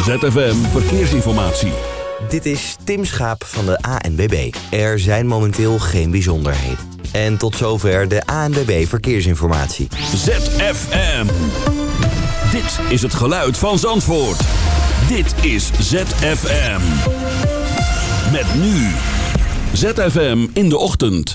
ZFM Verkeersinformatie. Dit is Tim Schaap van de ANWB. Er zijn momenteel geen bijzonderheden. En tot zover de ANBB Verkeersinformatie. ZFM. Dit is het geluid van Zandvoort. Dit is ZFM. Met nu. ZFM in de ochtend.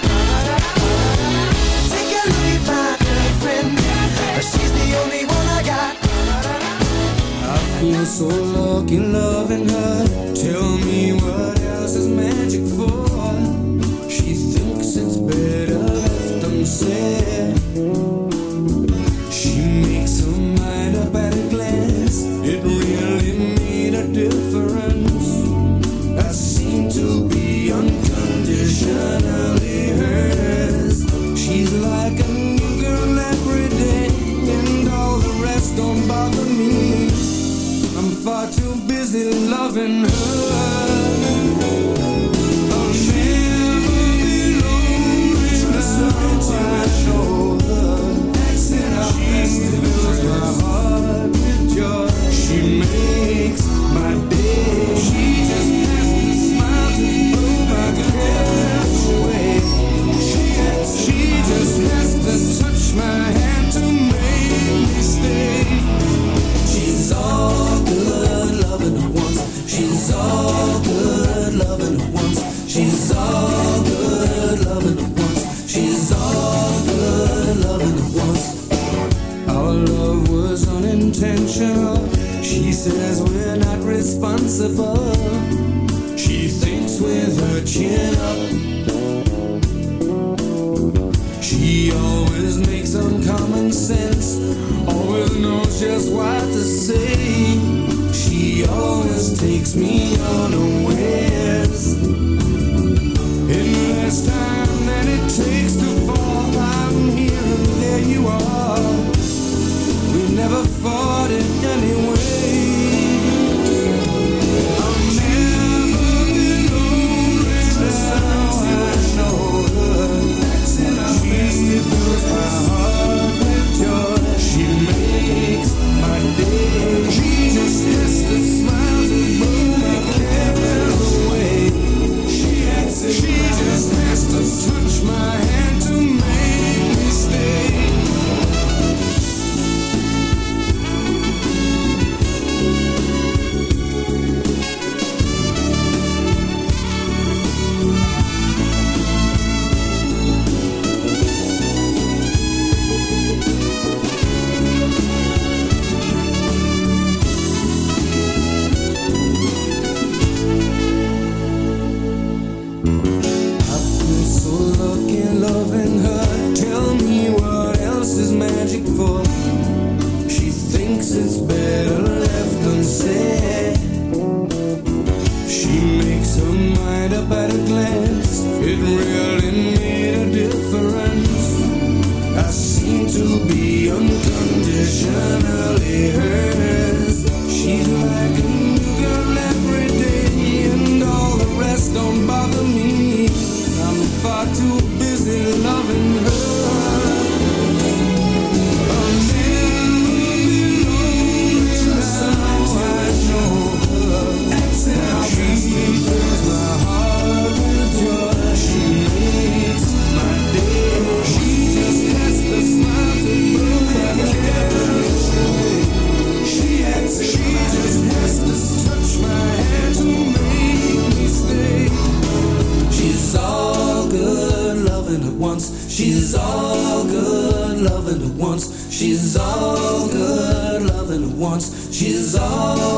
Feel so lucky loving her. Tell me what else is magic for? She thinks it's better left unsaid. She makes her mind up at a glance. It Robin Hood always knows just what to say. She always takes me unawares. In less time She's all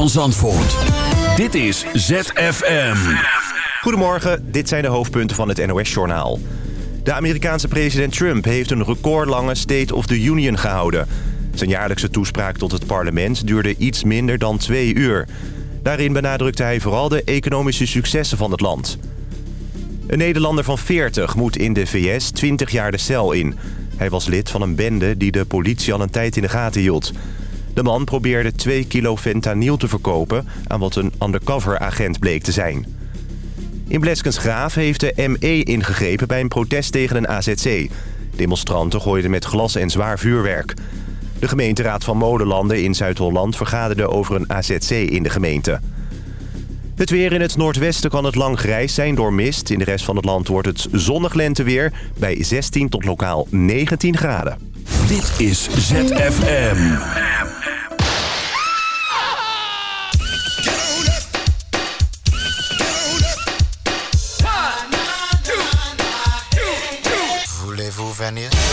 van Zandvoort. Dit is ZFM. Goedemorgen, dit zijn de hoofdpunten van het NOS-journaal. De Amerikaanse president Trump heeft een recordlange State of the Union gehouden. Zijn jaarlijkse toespraak tot het parlement duurde iets minder dan twee uur. Daarin benadrukte hij vooral de economische successen van het land. Een Nederlander van 40 moet in de VS 20 jaar de cel in. Hij was lid van een bende die de politie al een tijd in de gaten hield. De man probeerde 2 kilo fentanyl te verkopen... aan wat een undercover-agent bleek te zijn. In Bleskensgraaf heeft de ME ingegrepen bij een protest tegen een AZC. Demonstranten gooiden met glas en zwaar vuurwerk. De gemeenteraad van Molenlanden in Zuid-Holland vergaderde over een AZC in de gemeente. Het weer in het noordwesten kan het lang grijs zijn door mist. In de rest van het land wordt het zonnig lenteweer bij 16 tot lokaal 19 graden. Dit is ZFM. Yeah.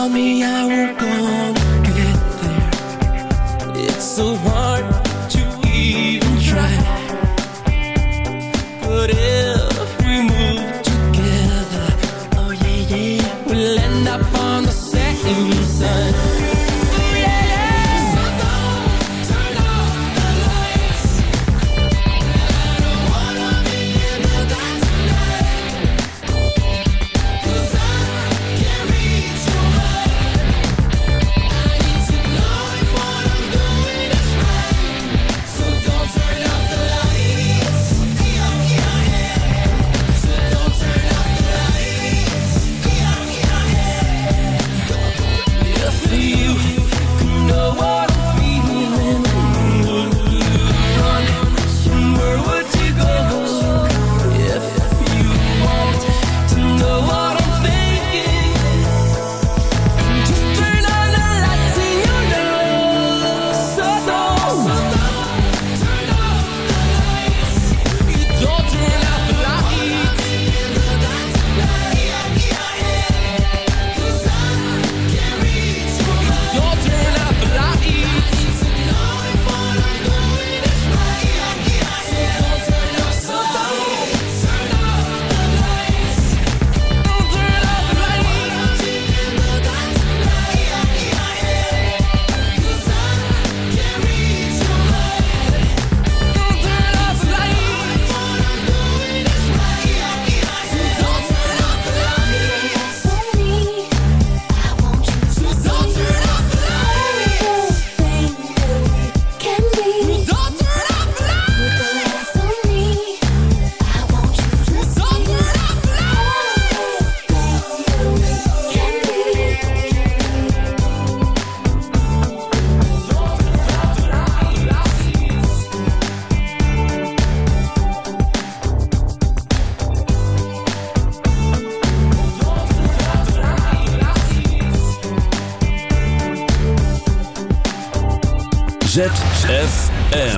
tell me I were gonna get there. It's so one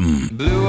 Blue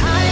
I